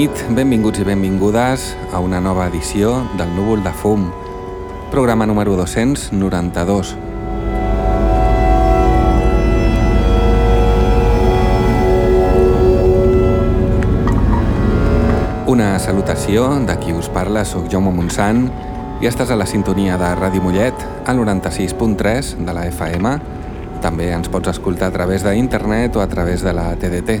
nit, benvinguts i benvingudes a una nova edició del Núvol de Fum, programa número 292. Una salutació de qui us parla, sóc Jaume Montsant i estàs a la sintonia de Ràdio Mollet al 96.3 de la FM. També ens pots escoltar a través d'internet o a través de la TDT.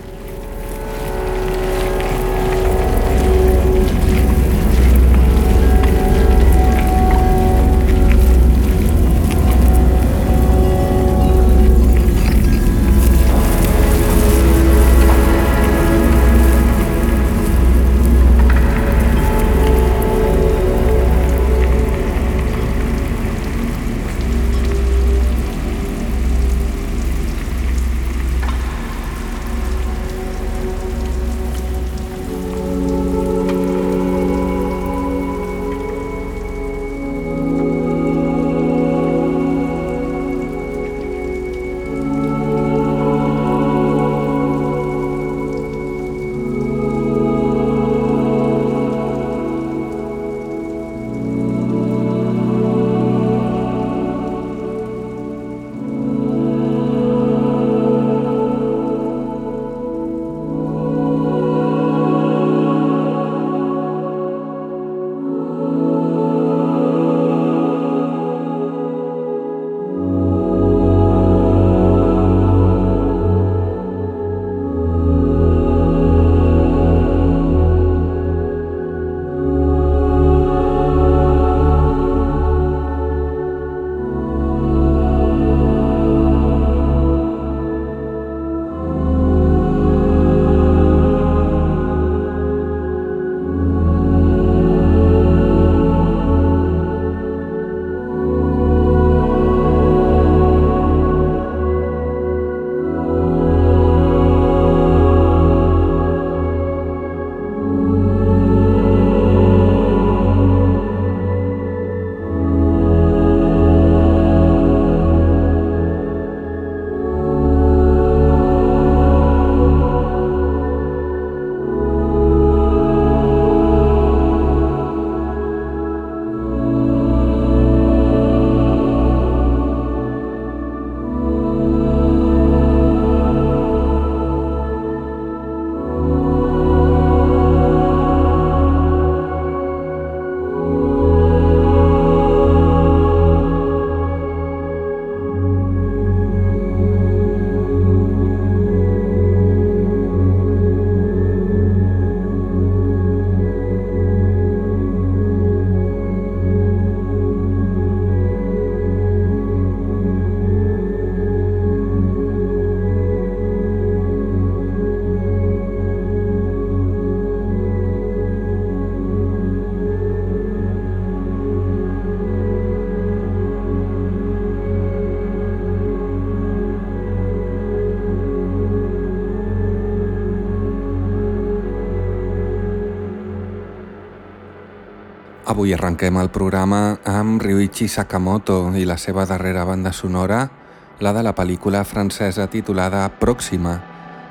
Avui arrenquem el programa amb Ryuichi Sakamoto i la seva darrera banda sonora, la de la pel·lícula francesa titulada Pròxima,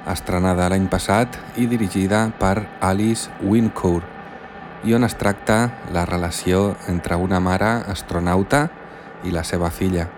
estrenada l'any passat i dirigida per Alice Wincourt, i on es tracta la relació entre una mare astronauta i la seva filla.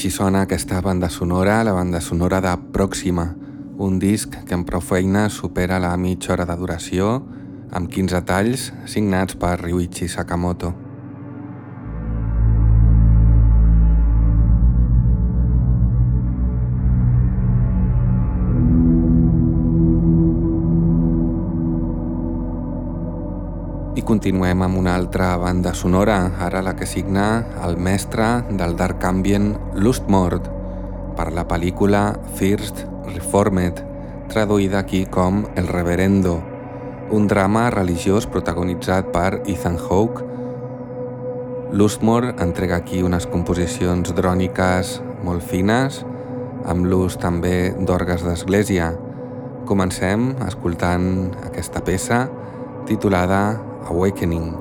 Així sona aquesta banda sonora, la banda sonora de Pròxima, un disc que en prou feina supera la mitja hora de duració, amb 15 talls signats per Ryuichi Sakamoto. Continuem amb una altra banda sonora, ara la que signa el mestre del Dark Ambient Lustmord per la pel·lícula First Reformed, traduïda aquí com El Reverendo, un drama religiós protagonitzat per Ethan Hawke. Lustmore entrega aquí unes composicions dròniques molt fines, amb l'ús també d'orgues d'església. Comencem escoltant aquesta peça titulada awakening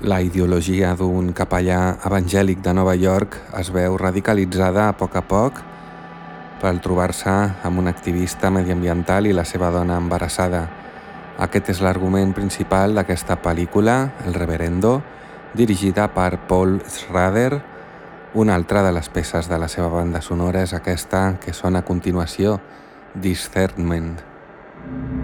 La ideologia d'un capellà evangèlic de Nova York es veu radicalitzada a poc a poc per trobar-se amb un activista mediambiental i la seva dona embarassada. Aquest és l'argument principal d'aquesta pel·lícula, El Reverendo, dirigida per Paul Schrader. Una altra de les peces de la seva banda sonora és aquesta que sona a continuació, Discernment. Discernment.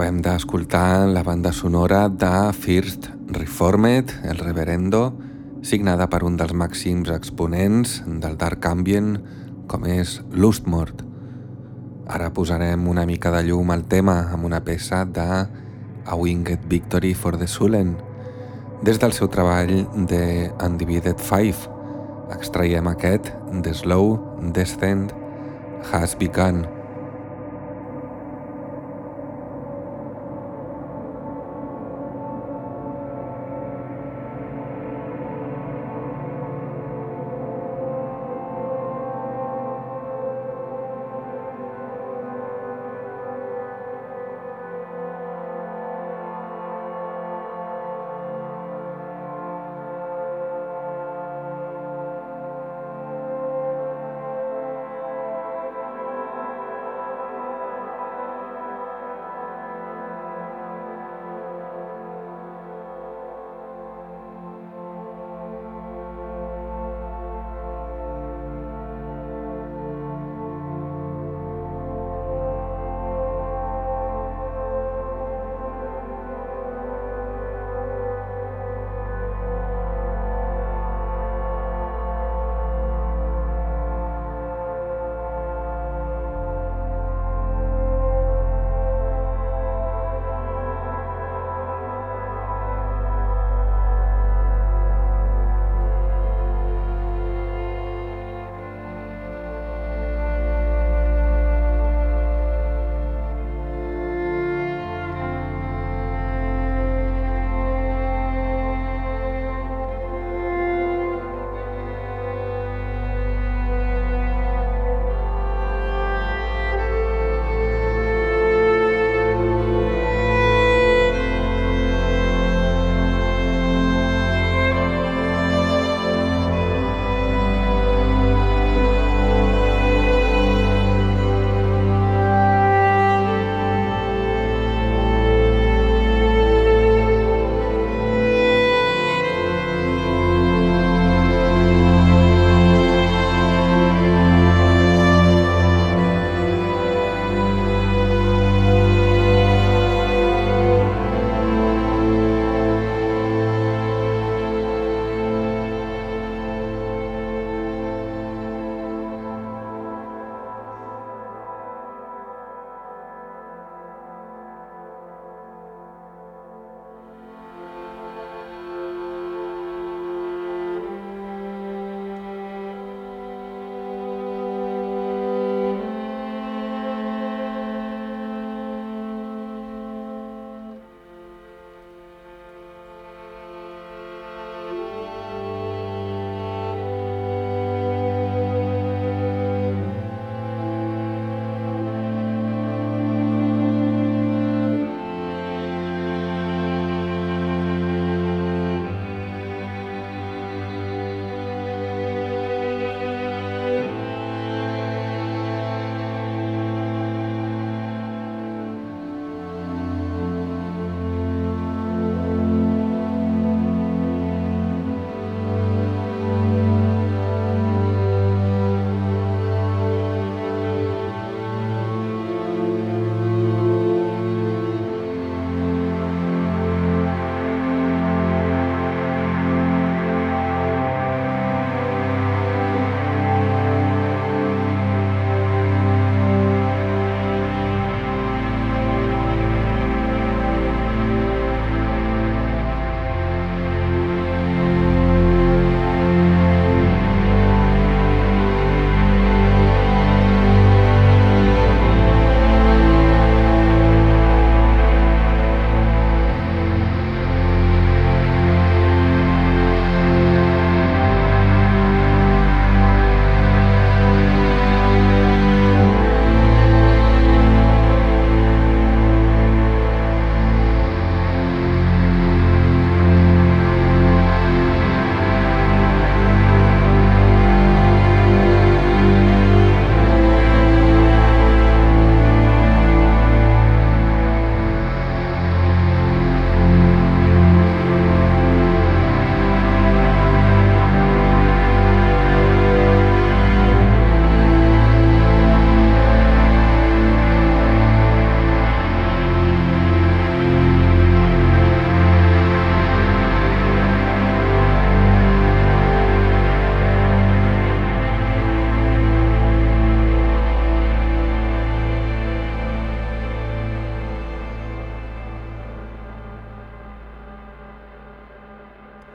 Acabem d'escoltar la banda sonora de First Reformed, el Reverendo, signada per un dels màxims exponents del Dark Ambient, com és Lustmort. Ara posarem una mica de llum al tema amb una peça de A Winged Victory for the Sullen, des del seu treball de Undivided Five. Extraiem aquest, The Slow Descent Has Begun.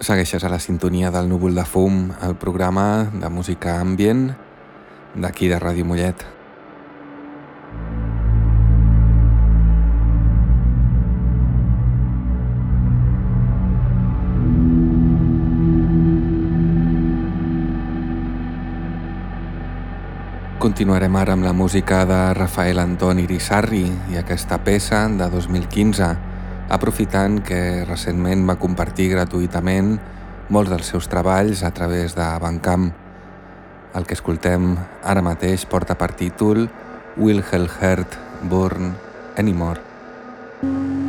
Segueixes a la sintonia del núvol de fum, el programa de música ambient d'aquí de Ràdio Mollet. Continuarem ara amb la música de Rafael Antoni Irisarri i aquesta peça de 2015 aprofitant que recentment va compartir gratuïtament molts dels seus treballs a través de Bandcamp. El que escoltem ara mateix porta per títol Will Hell Hurt Burn Anymore. I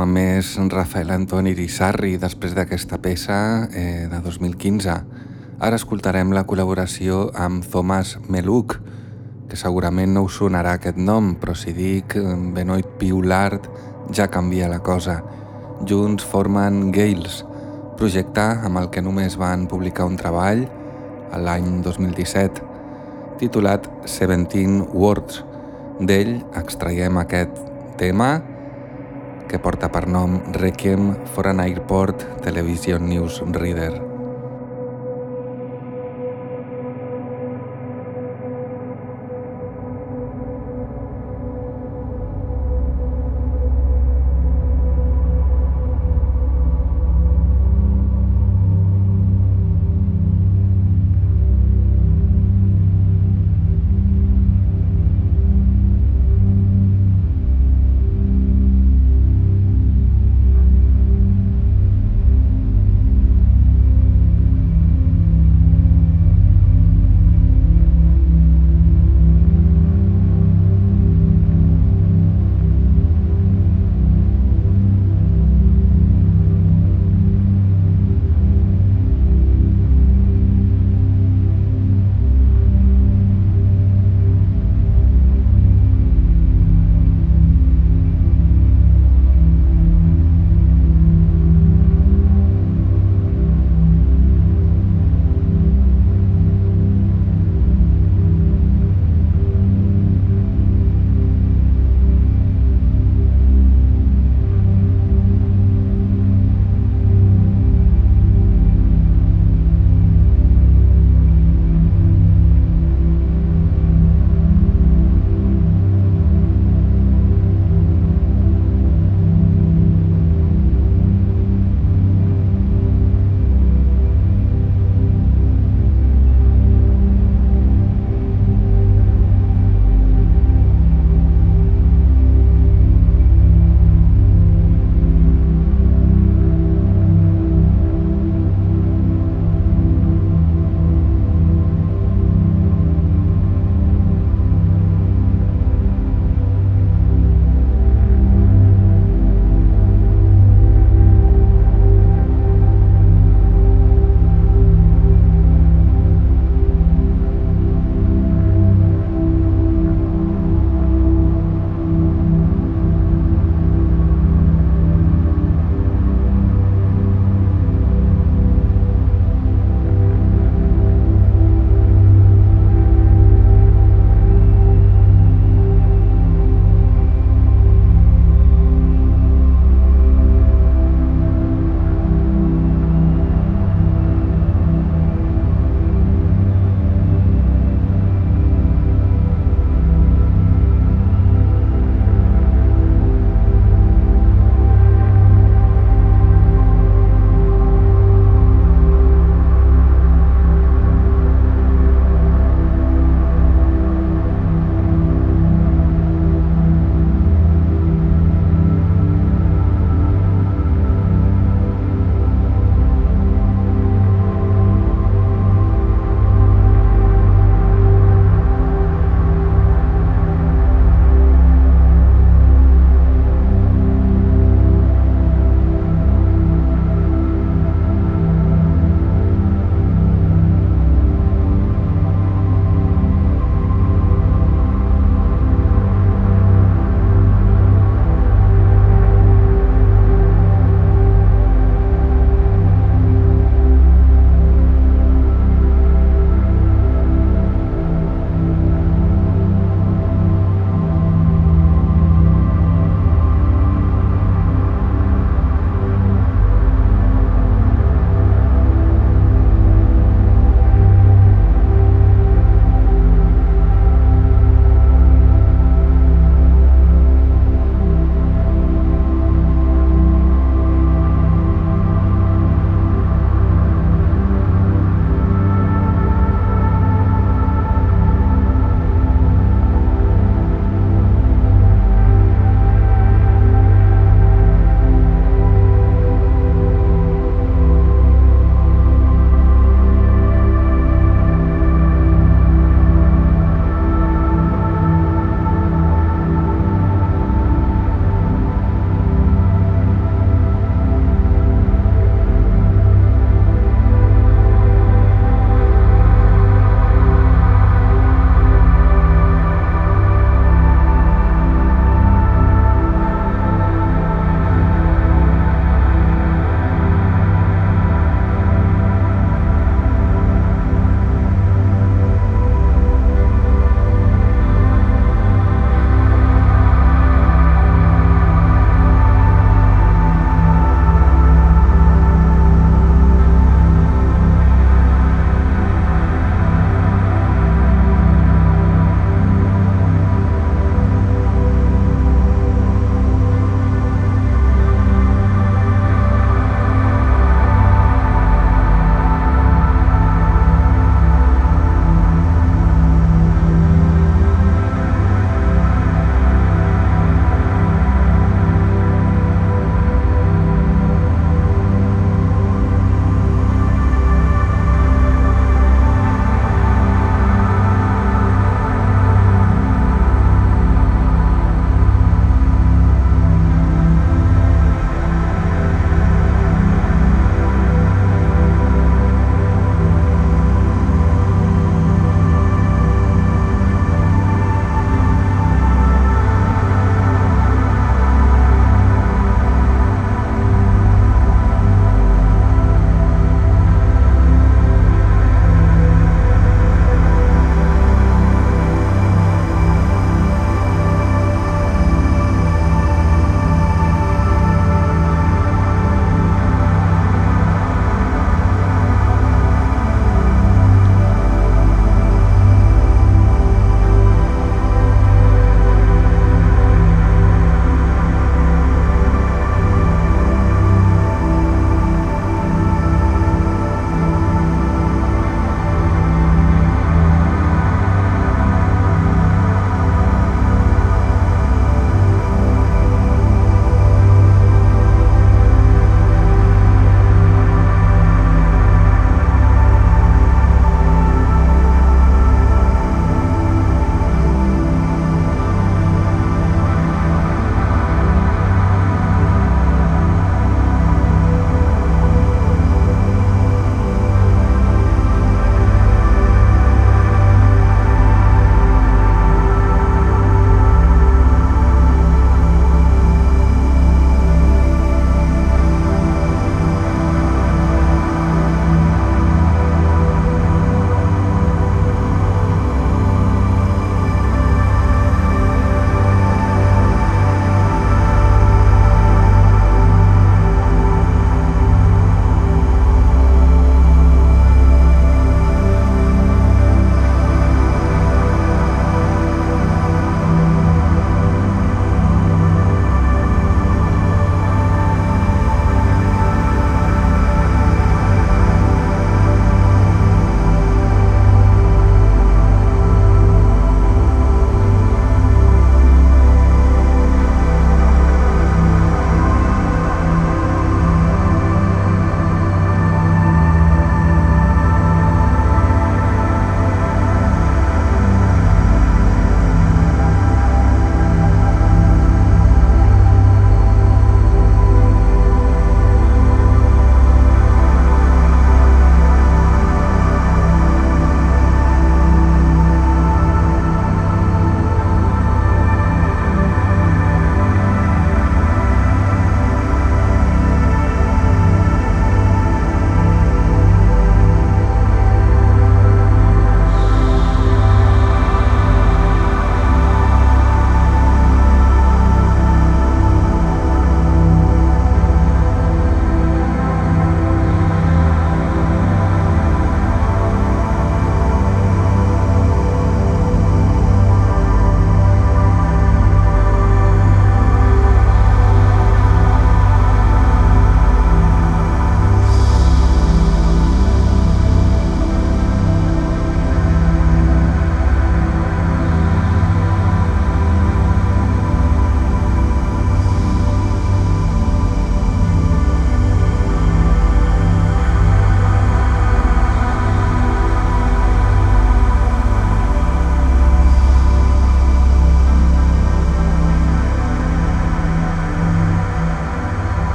amb més Rafael Antoni Irisarri després d'aquesta peça eh, de 2015. Ara escoltarem la col·laboració amb Thomas Meluk, que segurament no us sonarà aquest nom, però si dic Benoit Piulard ja canvia la cosa. Junts formen Gales, projecte amb el que només van publicar un treball l'any 2017, titulat Seventeen Words. D'ell extraiem aquest tema que porta per nom Requiem for an Airport Television News Reader.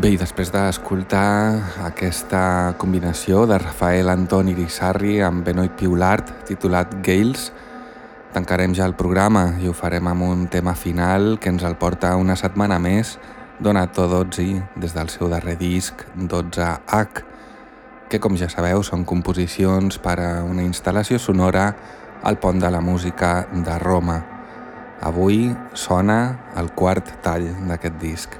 Bé, i després d'escoltar aquesta combinació de Rafael Anton Irisarri amb Benoit Piulart titulat Gales, tancarem ja el programa i ho farem amb un tema final que ens el porta una setmana més Donato Dozzi des del seu darrer disc 12H, que com ja sabeu són composicions per a una instal·lació sonora al pont de la música de Roma. Avui sona el quart tall d'aquest disc.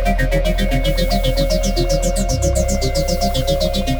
いただきます。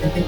Gracias.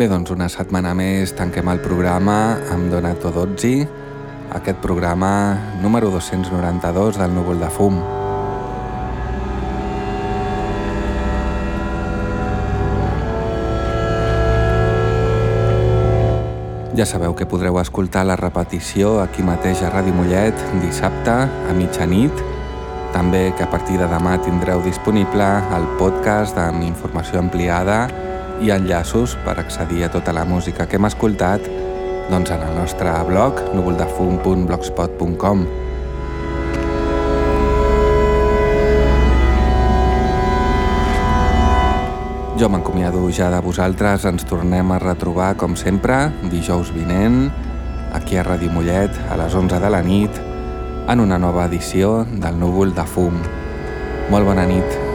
Bé, doncs una setmana més tanquem el programa amb Donato Dozzi, aquest programa número 292 del Núvol de Fum. Ja sabeu que podreu escoltar la repetició aquí mateix a Ràdio Mollet dissabte a mitjanit, també que a partir de demà tindreu disponible el podcast amb informació ampliada i enllaços per accedir a tota la música que hem escoltat doncs en el nostre blog núvoldefum.blogspot.com Jo m'acomiado ja de vosaltres, ens tornem a retrobar com sempre dijous vinent aquí a Ràdio Mollet a les 11 de la nit en una nova edició del Núvol de Fum. Molt bona nit.